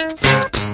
Música